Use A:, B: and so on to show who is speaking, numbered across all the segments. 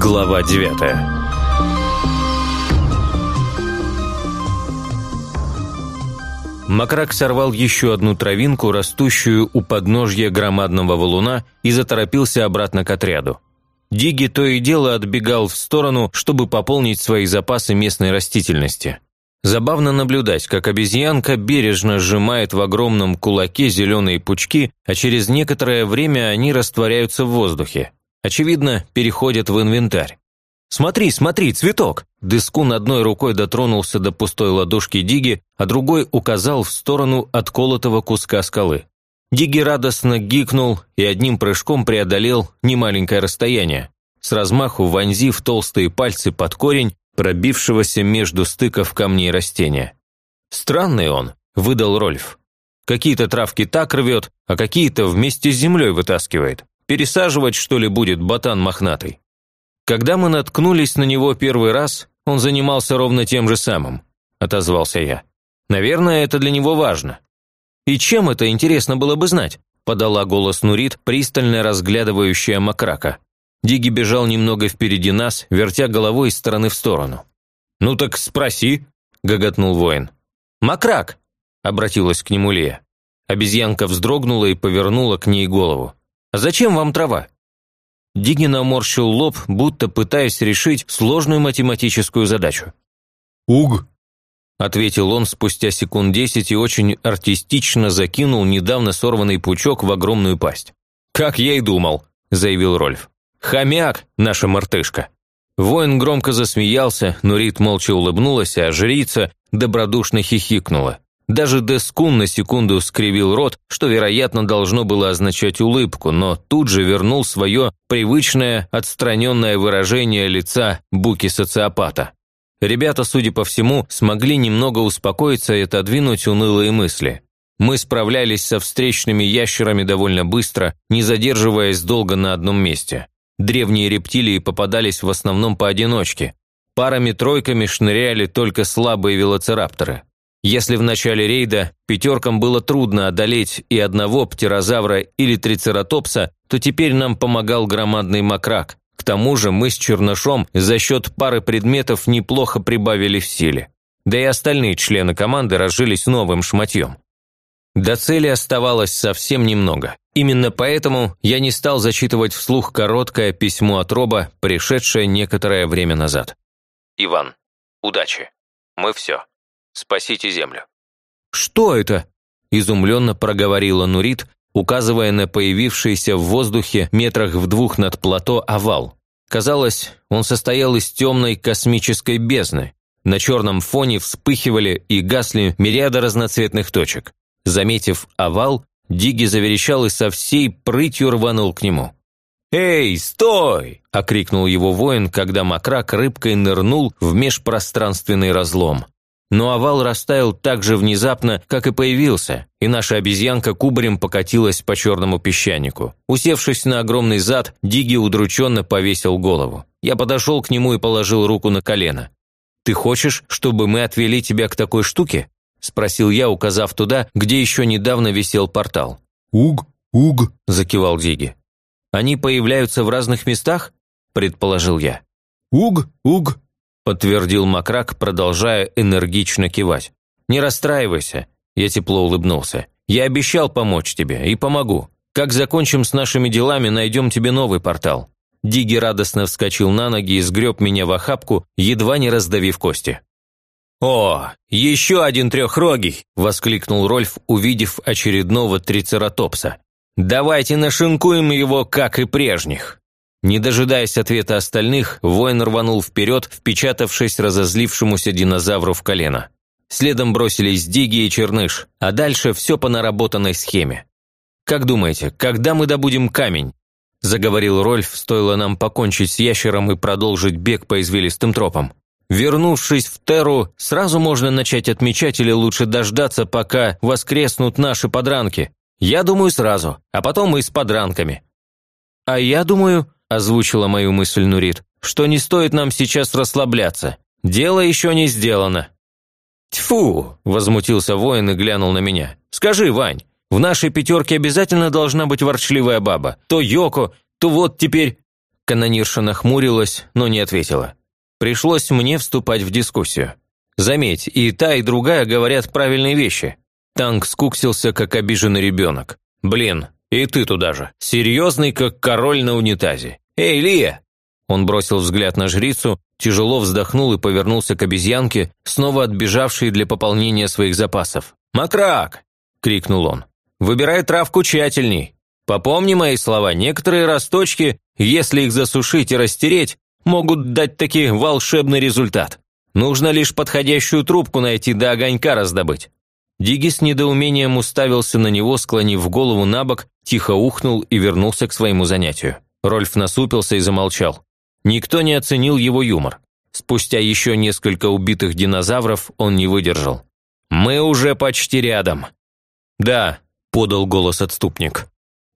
A: Глава девятая Макрак сорвал еще одну травинку, растущую у подножья громадного валуна, и заторопился обратно к отряду. Диги то и дело отбегал в сторону, чтобы пополнить свои запасы местной растительности. Забавно наблюдать, как обезьянка бережно сжимает в огромном кулаке зеленые пучки, а через некоторое время они растворяются в воздухе. Очевидно, переходят в инвентарь. «Смотри, смотри, цветок!» Дескун одной рукой дотронулся до пустой ладошки Диги, а другой указал в сторону отколотого куска скалы. Диги радостно гикнул и одним прыжком преодолел немаленькое расстояние, с размаху вонзив толстые пальцы под корень, пробившегося между стыков камней растения. «Странный он», – выдал Рольф. «Какие-то травки так рвет, а какие-то вместе с землей вытаскивает. Пересаживать, что ли, будет ботан мохнатый?» Когда мы наткнулись на него первый раз, он занимался ровно тем же самым, отозвался я. Наверное, это для него важно. И чем это интересно было бы знать? подала голос Нурит, пристально разглядывающая Макрака. Диги бежал немного впереди нас, вертя головой из стороны в сторону. «Ну так спроси», – гоготнул воин. «Макрак!» – обратилась к нему Лея. Обезьянка вздрогнула и повернула к ней голову. «А зачем вам трава?» Диги наморщил лоб, будто пытаясь решить сложную математическую задачу.
B: «Уг!»
A: – ответил он спустя секунд десять и очень артистично закинул недавно сорванный пучок в огромную пасть. «Как я и думал», – заявил Рольф. «Хомяк, наша мартышка!» Воин громко засмеялся, но Рит молча улыбнулась, а жрица добродушно хихикнула. Даже Дескун на секунду скривил рот, что, вероятно, должно было означать улыбку, но тут же вернул свое привычное отстраненное выражение лица буки-социопата. Ребята, судя по всему, смогли немного успокоиться и отодвинуть унылые мысли. Мы справлялись со встречными ящерами довольно быстро, не задерживаясь долго на одном месте. Древние рептилии попадались в основном поодиночке. Парами-тройками шныряли только слабые велоцирапторы. Если в начале рейда пятеркам было трудно одолеть и одного птерозавра или трицератопса, то теперь нам помогал громадный макрак. К тому же мы с Чернышом за счет пары предметов неплохо прибавили в силе. Да и остальные члены команды разжились новым шматьем. До цели оставалось совсем немного. Именно поэтому я не стал зачитывать вслух короткое письмо от Роба, пришедшее некоторое время назад. «Иван, удачи. Мы все. Спасите Землю».
B: «Что это?» – изумленно проговорила Нурит, указывая на появившийся в воздухе метрах в двух над плато овал. Казалось, он состоял из темной космической бездны. На черном фоне вспыхивали и гасли мириады разноцветных точек. Заметив овал, Диги заверещал и со всей прытью рванул к нему. «Эй, стой!» – окрикнул его воин, когда макрак рыбкой нырнул в межпространственный разлом. Но овал растаял так же внезапно, как и появился, и наша обезьянка кубарем покатилась по черному песчанику. Усевшись на огромный зад, Диги удрученно повесил голову. Я подошел к нему и положил руку на колено. «Ты хочешь, чтобы мы отвели тебя к такой штуке?» – спросил я, указав туда, где еще недавно висел портал. «Уг, уг», –
A: закивал Диги. «Они появляются в разных местах?» – предположил я.
B: «Уг, уг»,
A: подтвердил Макрак, продолжая энергично кивать. «Не расстраивайся», – я тепло улыбнулся. «Я обещал помочь тебе и помогу. Как закончим с нашими делами, найдем тебе новый портал». Диги радостно вскочил на ноги и сгреб меня в охапку, едва не раздавив кости. «О, еще один трехрогий!» – воскликнул Рольф, увидев очередного трицератопса. «Давайте нашинкуем его, как и прежних!» Не дожидаясь ответа остальных, воин рванул вперед, впечатавшись разозлившемуся динозавру в колено. Следом бросились Диги и Черныш, а дальше все по наработанной схеме. «Как думаете, когда мы добудем камень?» заговорил Рольф, стоило нам покончить с ящером и продолжить бег по извилистым тропам. Вернувшись в Терру, сразу можно начать отмечать или лучше дождаться, пока воскреснут наши подранки. Я думаю, сразу, а потом и с подранками. А я думаю, озвучила мою мысль Нурит, что не стоит нам сейчас расслабляться. Дело еще не сделано. «Тьфу!» – возмутился воин и глянул на меня. «Скажи, Вань, В нашей пятерке обязательно должна быть ворчливая баба. То Йоко, то вот теперь...» Канонирша нахмурилась, но не ответила. Пришлось мне вступать в дискуссию. Заметь, и та, и другая говорят правильные вещи. Танк скуксился, как обиженный ребенок. «Блин, и ты туда же. Серьезный, как король на унитазе. Эй, Лия!» Он бросил взгляд на жрицу, тяжело вздохнул и повернулся к обезьянке, снова отбежавшей для пополнения своих запасов. «Макрак!» – крикнул он. «Выбирай травку тщательней. Попомни мои слова, некоторые росточки, если их засушить и растереть, могут дать таки волшебный результат. Нужно лишь подходящую трубку найти да огонька раздобыть». Диги с недоумением уставился на него, склонив голову на бок, тихо ухнул и вернулся к своему занятию. Рольф насупился и замолчал. Никто не оценил его юмор. Спустя еще несколько убитых динозавров он не выдержал. «Мы уже почти рядом». «Да», – подал голос отступник.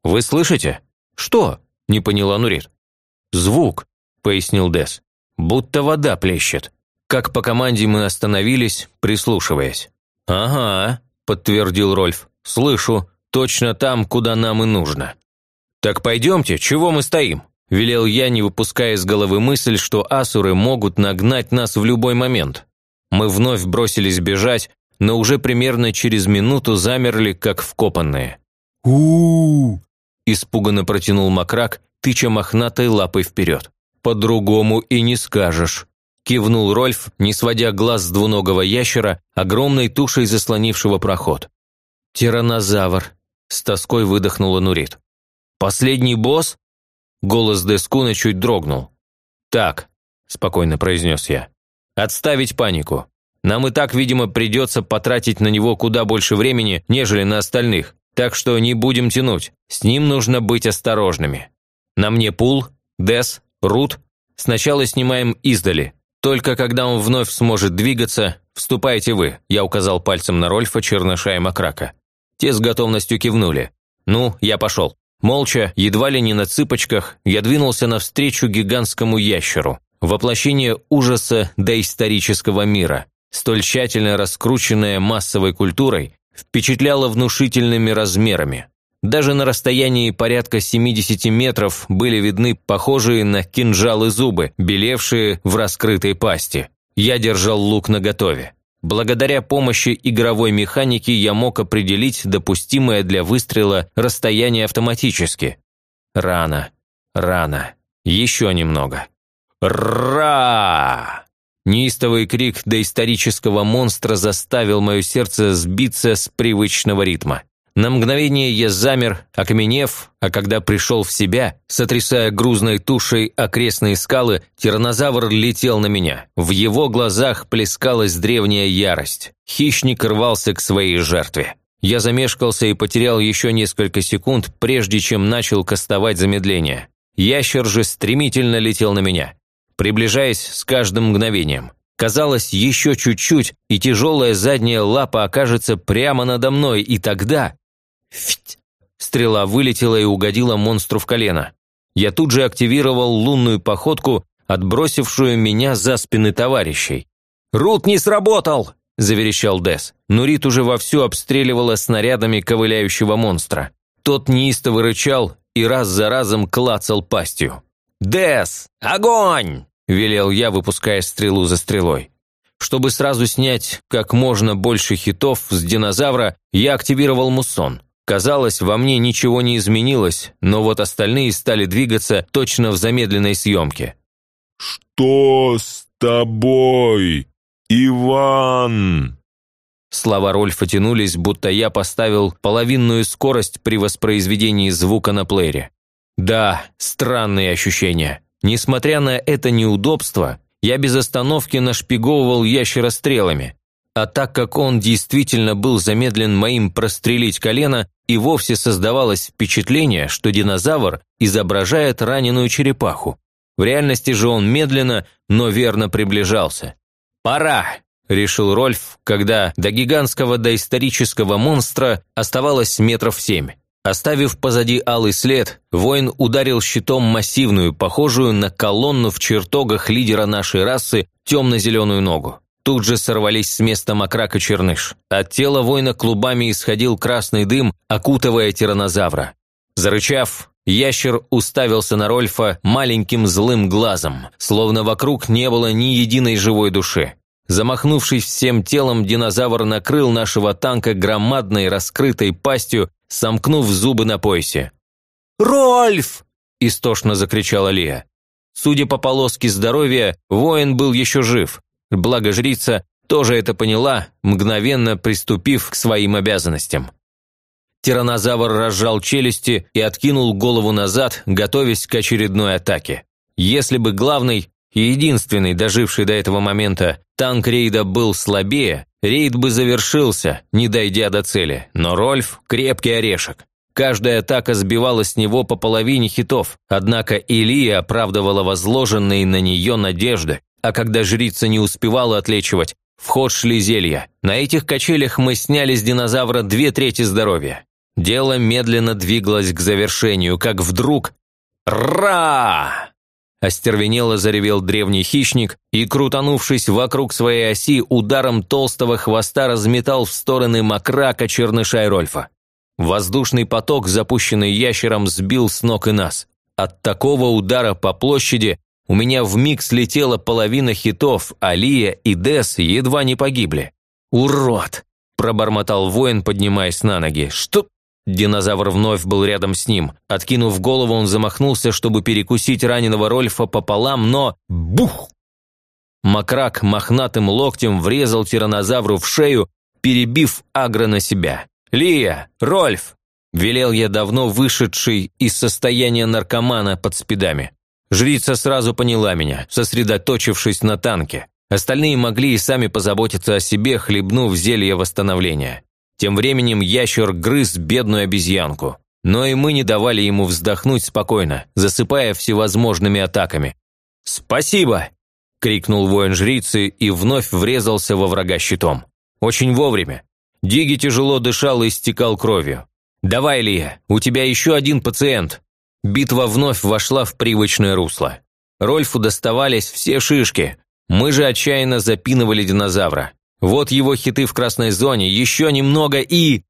A: «Вы слышите?» «Что?» – не поняла Нурит. «Звук», – пояснил Дес. «Будто вода плещет». Как по команде мы остановились, прислушиваясь. «Ага», – подтвердил Рольф. «Слышу. Точно там, куда нам и нужно». «Так пойдемте, чего мы стоим?» – велел я, не выпуская из головы мысль, что асуры могут нагнать нас в любой момент. Мы вновь бросились бежать, но уже примерно через минуту замерли, как вкопанные. у, испуганно протянул Макрак, тыча мохнатой лапой вперед. «По-другому и не скажешь», – кивнул Рольф, не сводя глаз с двуногого ящера, огромной тушей заслонившего проход. «Тиранозавр», – с тоской выдохнула Нурит. «Последний босс?» Голос Дескуна чуть дрогнул. «Так», – спокойно произнес я, – «отставить панику. Нам и так, видимо, придется потратить на него куда больше времени, нежели на остальных, так что не будем тянуть. С ним нужно быть осторожными. На мне Пул, Дес, Рут. Сначала снимаем издали. Только когда он вновь сможет двигаться, вступайте вы», я указал пальцем на Рольфа, Черныша и Макрака. Те с готовностью кивнули. «Ну, я пошел». Молча, едва ли не на цыпочках, я двинулся навстречу гигантскому ящеру. Воплощение ужаса доисторического мира столь тщательно раскрученная массовой культурой, впечатляла внушительными размерами. Даже на расстоянии порядка 70 метров были видны похожие на кинжалы зубы, белевшие в раскрытой пасти. Я держал лук наготове. Благодаря помощи игровой механики я мог определить допустимое для выстрела расстояние автоматически. Рано, рано, еще немного. Ра! Неистовый крик доисторического монстра заставил мое сердце сбиться с привычного ритма. На мгновение я замер, окаменев, а когда пришел в себя, сотрясая грузной тушей окрестные скалы, тиранозавр летел на меня. В его глазах плескалась древняя ярость. Хищник рвался к своей жертве. Я замешкался и потерял еще несколько секунд, прежде чем начал кастовать замедление. Ящер же стремительно летел на меня приближаясь с каждым мгновением. Казалось, еще чуть-чуть, и тяжелая задняя лапа окажется прямо надо мной, и тогда... Фить! Стрела вылетела и угодила монстру в колено. Я тут же активировал лунную походку, отбросившую меня за спины товарищей. «Рут не сработал!» – заверещал Дес. Но Рит уже вовсю обстреливала снарядами ковыляющего монстра. Тот неистово рычал и раз за разом клацал пастью. «Дес! Огонь!» – велел я, выпуская стрелу за стрелой. Чтобы сразу снять как можно больше хитов с динозавра, я активировал муссон. Казалось, во мне ничего не изменилось, но вот остальные стали двигаться точно в замедленной съемке.
C: «Что с тобой, Иван?»
A: Слова Рольфа тянулись, будто я поставил половинную скорость при воспроизведении звука на плеере. Да, странные ощущения. Несмотря на это неудобство, я без остановки нашпиговывал ящера стрелами. А так как он действительно был замедлен моим прострелить колено, и вовсе создавалось впечатление, что динозавр изображает раненую черепаху. В реальности же он медленно, но верно приближался. «Пора!» – решил Рольф, когда до гигантского доисторического монстра оставалось метров семь. Оставив позади алый след, воин ударил щитом массивную, похожую на колонну в чертогах лидера нашей расы, темно-зеленую ногу.
B: Тут же сорвались с места Макрак и Черныш. От тела воина клубами исходил красный дым, окутывая тиранозавра. Зарычав, ящер уставился на Рольфа маленьким злым глазом, словно вокруг не было ни единой живой души. Замахнувшись всем телом, динозавр накрыл нашего танка громадной раскрытой пастью, сомкнув зубы на поясе. «Рольф!» – истошно закричала Лия. Судя по полоске здоровья, воин был еще жив, благо жрица тоже это поняла, мгновенно приступив к своим обязанностям. Тиранозавр разжал челюсти и откинул голову назад, готовясь к очередной атаке. Если бы главный и единственный, доживший до этого момента, танк рейда был слабее, рейд бы завершился, не дойдя до цели, но Рольф – крепкий орешек. Каждая атака сбивала с него по половине хитов, однако Илия оправдывала возложенные на нее надежды, а когда жрица не успевала отлечивать, в ход шли зелья. На этих качелях мы сняли с динозавра две трети здоровья. Дело медленно двигалось к завершению, как вдруг... Ра! Остервенело заревел древний хищник и, крутанувшись вокруг своей оси, ударом толстого хвоста разметал в стороны макрака черныша и Рольфа. Воздушный поток, запущенный ящером, сбил с ног и нас. От такого удара по площади у меня вмиг слетела половина хитов, а Лия и Дес едва не погибли. «Урод!» – пробормотал воин, поднимаясь на ноги. «Что?» Динозавр вновь был рядом с ним. Откинув голову, он замахнулся, чтобы перекусить раненого Рольфа пополам, но... Бух! Макрак мохнатым локтем врезал тиранозавру в шею, перебив агро на себя. «Лия! Рольф!» – велел я давно вышедший из состояния наркомана под спидами. Жрица сразу поняла меня, сосредоточившись на танке. Остальные могли и сами позаботиться о себе, хлебнув зелье восстановления. Тем временем ящер грыз бедную обезьянку. Но и мы не давали ему вздохнуть спокойно, засыпая всевозможными атаками. «Спасибо!» – крикнул воин жрицы и вновь врезался во врага щитом. Очень вовремя. Диги тяжело дышал и истекал кровью. «Давай, Лия, у тебя еще один пациент!» Битва вновь вошла в привычное русло. Рольфу доставались все шишки. Мы же отчаянно запинывали динозавра. Вот его хиты в красной зоне, еще немного и...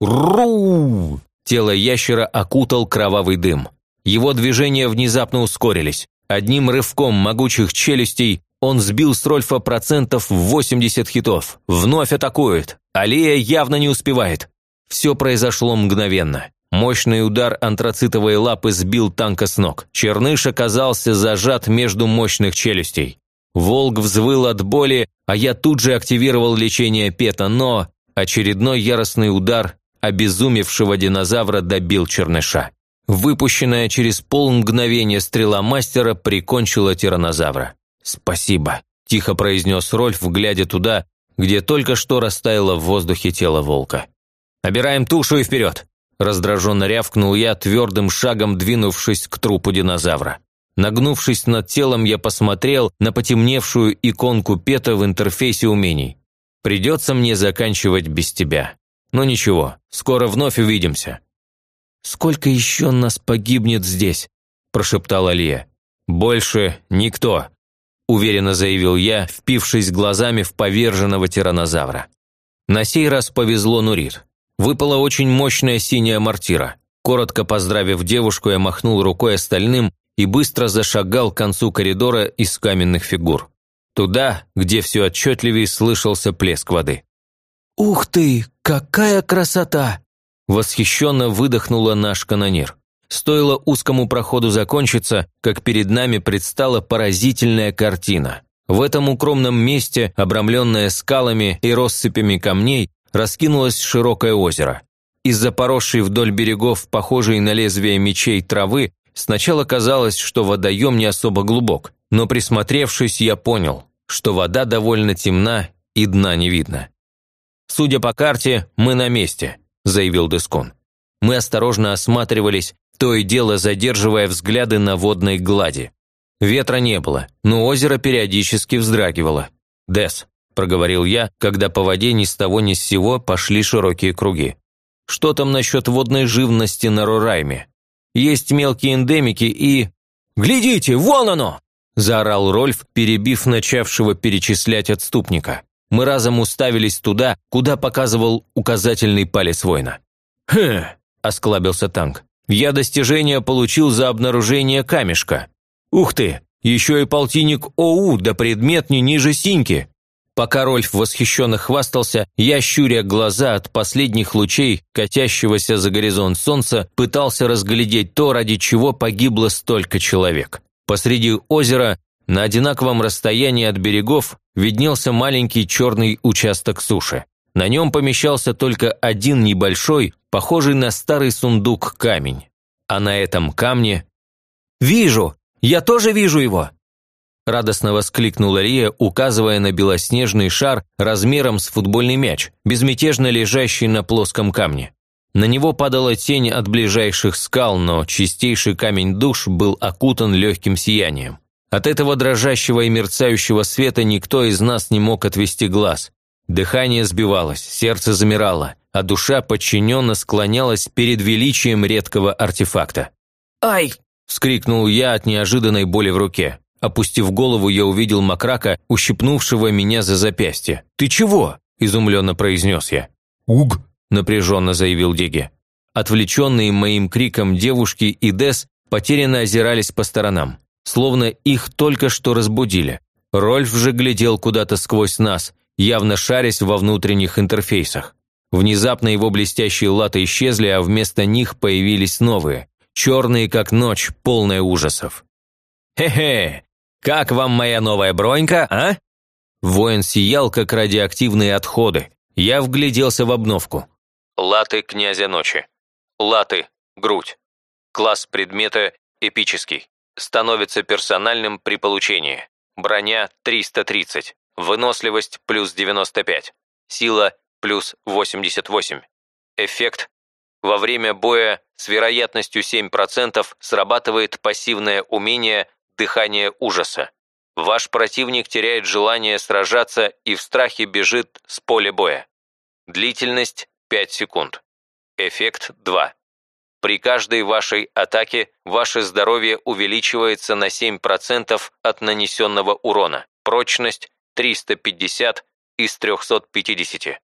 B: Ру! Тело ящера окутал кровавый дым. Его движения внезапно ускорились. Одним рывком могучих челюстей он сбил с Рольфа процентов 80 хитов. Вновь атакует. Алия явно не успевает. Все произошло мгновенно. Мощный удар антрацитовой лапы сбил танка с ног. Черныш оказался зажат между мощных челюстей. Волк взвыл от боли, а я тут же активировал лечение Пета, но очередной яростный удар обезумевшего динозавра добил черныша. Выпущенная через полмгновения стрела мастера прикончила тиранозавра. «Спасибо», – тихо произнес Рольф, глядя туда, где только что растаяло в воздухе тело волка. «Набираем тушу и вперед!» Раздраженно рявкнул я, твердым шагом двинувшись к трупу динозавра. Нагнувшись над телом, я посмотрел на потемневшую иконку Пета в интерфейсе умений. «Придется мне заканчивать без тебя. Но ничего, скоро вновь увидимся». «Сколько еще нас погибнет здесь?» – прошептала Лия. «Больше никто», – уверенно заявил я, впившись глазами в поверженного тиранозавра. На сей раз повезло Нурит. Выпала очень мощная синяя мортира. Коротко поздравив девушку, я махнул рукой остальным и быстро зашагал к концу коридора из каменных фигур. Туда, где все отчетливее слышался плеск воды.
D: «Ух ты, какая красота!»
B: Восхищенно выдохнула наш канонир. Стоило узкому проходу закончиться, как перед нами предстала поразительная картина. В этом укромном месте, обрамленное скалами и россыпями камней, раскинулось широкое озеро. Из-за поросшей вдоль берегов, похожей на лезвие мечей травы, сначала казалось, что водоем не особо глубок, но присмотревшись, я понял, что вода довольно темна и дна не видно. «Судя по карте, мы на месте», – заявил Дескон. Мы осторожно осматривались, то и дело задерживая взгляды на водной глади. Ветра не было, но озеро периодически вздрагивало. «Дес, – проговорил я, когда по воде ни с того ни с сего пошли широкие круги. «Что там насчет водной живности на Рорайме? Есть мелкие эндемики и...» «Глядите, вон оно!» – заорал Рольф, перебив начавшего перечислять отступника. Мы разом уставились туда, куда показывал указательный палец воина. «Хм!» – осклабился танк. «Я достижение получил за обнаружение камешка. Ух ты! Еще и полтинник ОУ, да предмет не ниже синьки!» Пока Рольф восхищенно хвастался, я, щуря глаза от последних лучей, катящегося за горизонт солнца, пытался разглядеть то, ради чего погибло столько человек. Посреди озера, на одинаковом расстоянии от берегов, виднелся маленький черный участок суши. На нем помещался только один небольшой, похожий на старый сундук камень. А на этом камне... «Вижу! Я тоже вижу его!» Радостно воскликнула Рия, указывая на белоснежный шар размером с футбольный мяч, безмятежно лежащий на плоском камне. На него падала тень от ближайших скал, но чистейший камень душ был окутан легким сиянием. От этого дрожащего и мерцающего света никто из нас не мог отвести глаз. Дыхание сбивалось, сердце замирало, а душа подчиненно склонялась перед величием редкого артефакта. «Ай!» – вскрикнул я от неожиданной боли в руке. Опустив голову, я увидел Макрака, ущипнувшего меня за запястье. «Ты чего?» – изумленно произнес я.
C: «Уг!»
B: – напряженно заявил Деги. Отвлеченные моим криком девушки и Дес потерянно озирались по сторонам словно их только что разбудили. Рольф же глядел куда-то сквозь нас, явно шарясь во внутренних интерфейсах. Внезапно его блестящие латы исчезли, а вместо них появились новые, черные как ночь, полные ужасов. «Хе-хе! Как вам моя новая бронька, а?» Воин сиял, как радиоактивные отходы. Я вгляделся в обновку. Латы князя ночи. Латы, грудь. Класс предмета эпический становится персональным при получении. Броня 330, выносливость плюс 95, сила плюс 88. Эффект. Во время боя с вероятностью 7% срабатывает пассивное умение «Дыхание ужаса». Ваш противник теряет желание сражаться и в страхе бежит с поля боя. Длительность 5 секунд. Эффект 2. При каждой вашей атаке ваше здоровье увеличивается на 7% от нанесенного урона. Прочность 350 из 350.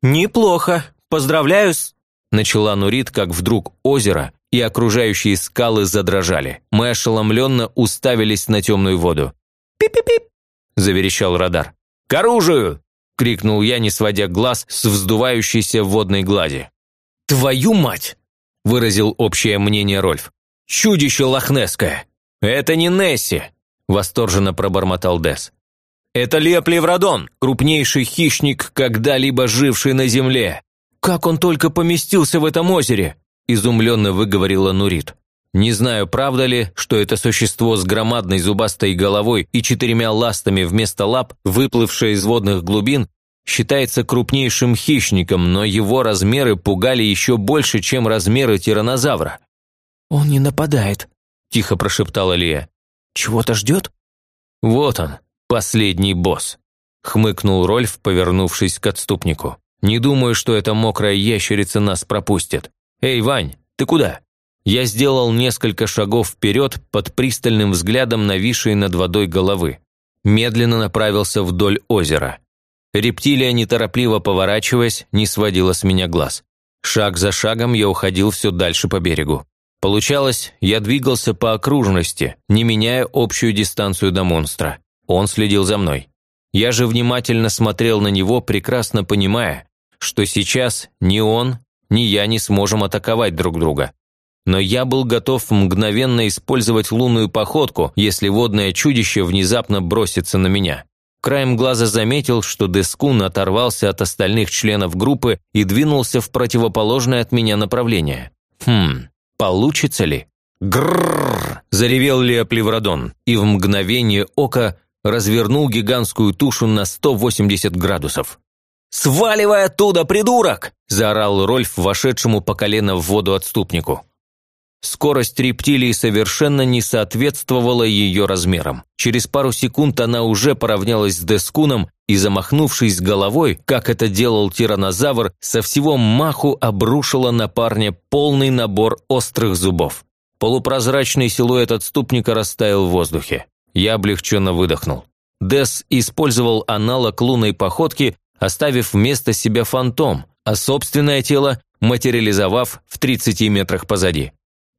D: «Неплохо. Поздравляю с...»
B: Начала Нурит, как вдруг озеро и окружающие скалы задрожали. Мы ошеломленно уставились на темную воду.
D: «Пип-пип-пип!»
B: – заверещал радар. «К оружию!» – крикнул я, не сводя глаз с вздувающейся водной глади.
D: «Твою мать!»
B: – выразил общее мнение Рольф. «Чудище лохнесское!» «Это не Несси!» – восторженно пробормотал Дес. «Это Леплеврадон, крупнейший хищник, когда-либо живший на Земле!» «Как он только поместился в этом озере!» – изумленно выговорила Нурит. Не знаю, правда ли, что это существо с громадной зубастой головой и четырьмя ластами вместо лап, выплывшее из водных глубин, считается крупнейшим хищником, но его размеры пугали еще больше, чем размеры тиранозавра.
D: «Он не нападает», –
B: тихо прошептала Лия.
D: «Чего-то ждет?»
B: «Вот он, последний босс», – хмыкнул Рольф, повернувшись к отступнику. «Не думаю, что эта мокрая ящерица нас пропустит. Эй, Вань, ты куда?» Я сделал несколько шагов вперед под пристальным взглядом нависшей над водой головы. Медленно направился вдоль озера. Рептилия, неторопливо поворачиваясь, не сводила с меня глаз. Шаг за шагом я уходил все дальше по берегу. Получалось, я двигался по окружности, не меняя общую дистанцию до монстра. Он следил за мной. Я же внимательно смотрел на него, прекрасно понимая, что сейчас ни он, ни я не сможем атаковать друг друга. Но я был готов мгновенно использовать лунную походку, если водное чудище внезапно бросится на меня. Краем глаза заметил, что Дескун оторвался от остальных членов группы и двинулся в противоположное от меня направление. Хм, получится ли? Грррр! заревел Леоплеврадон и в мгновение ока развернул гигантскую тушу на 180 градусов.
D: «Сваливай оттуда, придурок!»
B: – заорал Рольф вошедшему по колено в воду отступнику. Скорость рептилии совершенно не соответствовала ее размерам. Через пару секунд она уже поравнялась с Дескуном и, замахнувшись головой, как это делал тиранозавр, со всего маху обрушила на парня полный набор острых зубов. Полупрозрачный силуэт отступника растаял в воздухе. Я облегченно выдохнул. Дес использовал аналог лунной походки, оставив вместо себя фантом, а собственное тело материализовав в 30 метрах позади.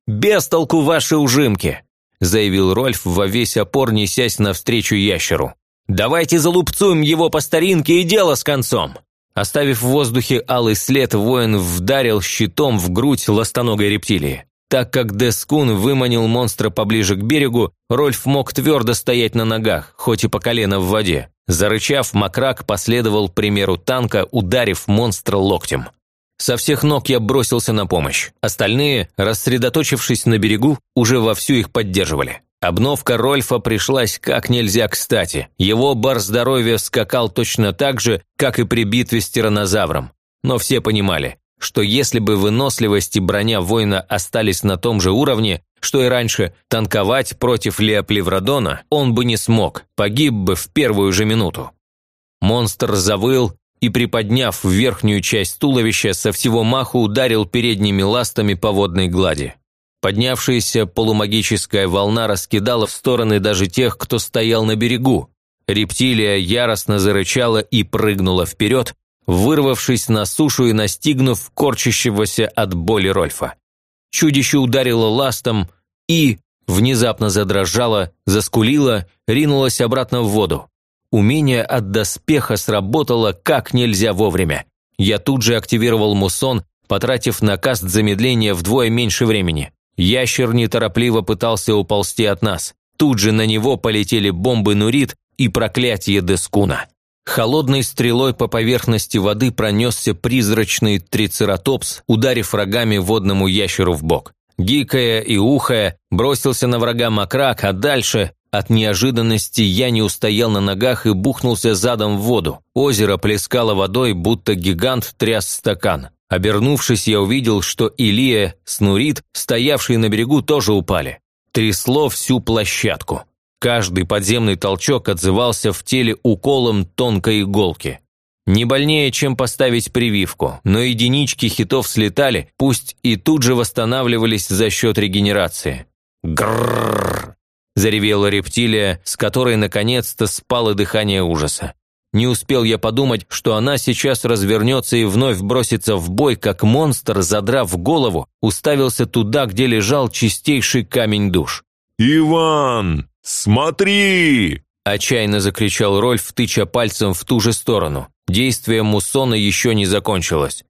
B: «Без толку ваши ужимки!» – заявил Рольф во весь опор, несясь навстречу ящеру. «Давайте залупцуем его по старинке и дело с концом!» Оставив в воздухе алый след, воин вдарил щитом в грудь ластоногой рептилии. Так как Дескун выманил монстра поближе к берегу, Рольф мог твердо стоять на ногах, хоть и по колено в воде. Зарычав, Макрак последовал примеру танка, ударив монстра локтем. Со всех ног я бросился на помощь. Остальные, рассредоточившись на берегу, уже вовсю их поддерживали. Обновка Рольфа пришлась как нельзя кстати. Его бар здоровья скакал точно так же, как и при битве с тиранозавром. Но все понимали, что если бы выносливость и броня воина остались на том же уровне, что и раньше, танковать против Леоплеврадона он бы не смог, погиб бы в первую же минуту. Монстр завыл и, приподняв верхнюю часть туловища, со всего маху ударил передними ластами по водной глади. Поднявшаяся полумагическая волна раскидала в стороны даже тех, кто стоял на берегу. Рептилия яростно зарычала и прыгнула вперед, вырвавшись на сушу и настигнув корчащегося от боли Рольфа. Чудище ударило ластом и, внезапно задрожало, заскулило, ринулось обратно в воду. Умение от доспеха сработало как нельзя вовремя. Я тут же активировал мусон, потратив на каст замедления вдвое меньше времени. Ящер неторопливо пытался уползти от нас. Тут же на него полетели бомбы Нурит и проклятие Дескуна. Холодной стрелой по поверхности воды пронесся призрачный трицератопс, ударив рогами водному ящеру в бок. Гикая и ухая, бросился на врага Макрак, а дальше от неожиданности я не устоял на ногах и бухнулся задом в воду. Озеро плескало водой, будто гигант тряс стакан. Обернувшись, я увидел, что Илия с Нурит, стоявшие на берегу, тоже упали. Трясло всю площадку. Каждый подземный толчок отзывался в теле уколом тонкой иголки. Не больнее, чем поставить прививку, но единички хитов слетали, пусть и тут же восстанавливались за счет регенерации. Гррррр! заревела рептилия, с которой наконец-то спало дыхание ужаса. Не успел я подумать, что она сейчас развернется и вновь бросится в бой, как монстр, задрав голову, уставился туда, где лежал чистейший камень душ.
C: «Иван, смотри!»
B: Отчаянно закричал Рольф, тыча пальцем в ту же сторону. Действие муссона еще не закончилось.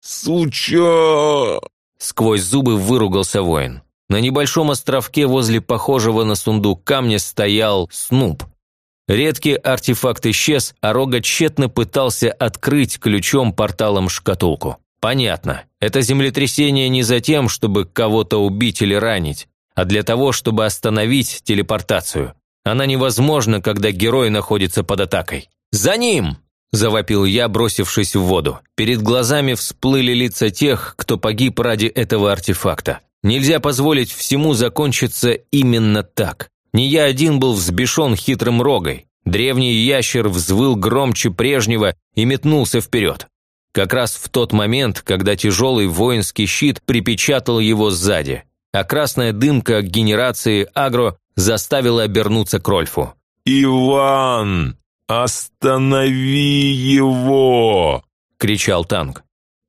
C: «Суча!»
B: Сквозь зубы выругался воин. На небольшом островке возле похожего на сундук камня стоял Снуп. Редкий артефакт исчез, а Рога тщетно пытался открыть ключом-порталом шкатулку. Понятно, это землетрясение не за тем, чтобы кого-то убить или ранить, а для того, чтобы остановить телепортацию. Она невозможна, когда герой находится под атакой. «За ним!» – завопил я, бросившись в воду. Перед глазами всплыли лица тех, кто погиб ради этого артефакта. Нельзя позволить всему закончиться именно так. Не я один был взбешен хитрым рогой. Древний ящер взвыл громче прежнего и метнулся вперед. Как раз в тот момент, когда тяжелый воинский щит припечатал его сзади, а красная дымка генерации агро заставила обернуться к Рольфу.
C: «Иван, останови его!»
B: – кричал танк.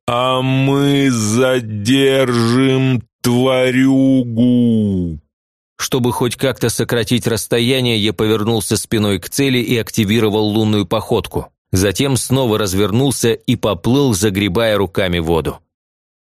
C: «А мы задержим тварюгу!»
B: Чтобы хоть как-то сократить расстояние, я повернулся спиной к цели и активировал лунную походку. Затем снова развернулся и поплыл, загребая руками воду.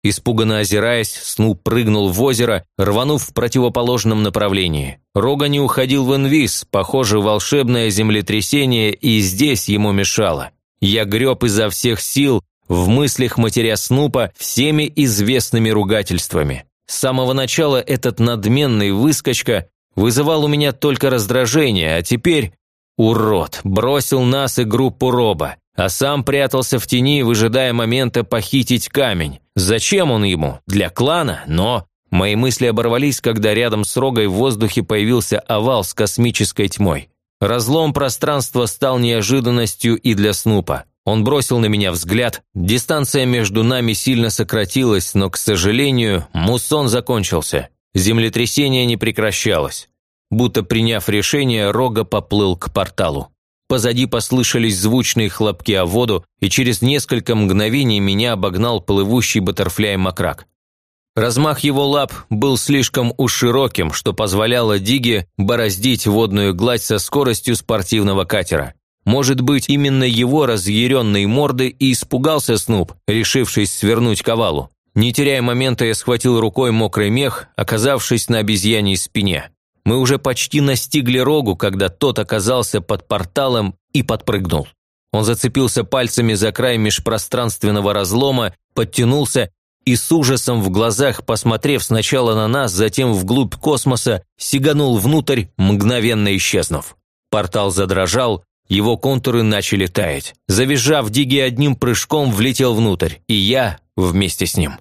B: Испуганно озираясь, Снуп прыгнул в озеро, рванув в противоположном направлении. Рога не уходил в инвиз, похоже, волшебное землетрясение и здесь ему мешало. Я греб изо всех сил, в мыслях матеря Снупа всеми известными ругательствами. С самого начала этот надменный выскочка вызывал у меня только раздражение, а теперь... Урод, бросил нас и группу Роба, а сам прятался в тени, выжидая момента похитить камень. Зачем он ему? Для клана? Но... Мои мысли оборвались, когда рядом с Рогой в воздухе появился овал с космической тьмой. Разлом пространства стал неожиданностью и для Снупа. Он бросил на меня взгляд. Дистанция между нами сильно сократилась, но, к сожалению, муссон закончился. Землетрясение не прекращалось.
A: будто приняв решение, Рога поплыл к порталу. Позади послышались звучные хлопки о воду, и через несколько мгновений меня обогнал плывущий баттерфляй Макрак. Размах его лап был слишком уж широким, что позволяло Диге бороздить водную гладь со скоростью спортивного катера. Может быть, именно его разъяренной морды и испугался Снуп, решившись свернуть ковалу. Не теряя момента, я схватил рукой мокрый мех, оказавшись на обезьяньей спине. Мы уже почти настигли рогу, когда тот оказался под порталом и подпрыгнул. Он зацепился пальцами за край межпространственного разлома, подтянулся и с ужасом в глазах, посмотрев сначала на нас, затем вглубь космоса, сиганул внутрь, мгновенно исчезнув. Портал задрожал, его контуры начали таять. Завизжав, Диги одним прыжком влетел внутрь, и я вместе с ним.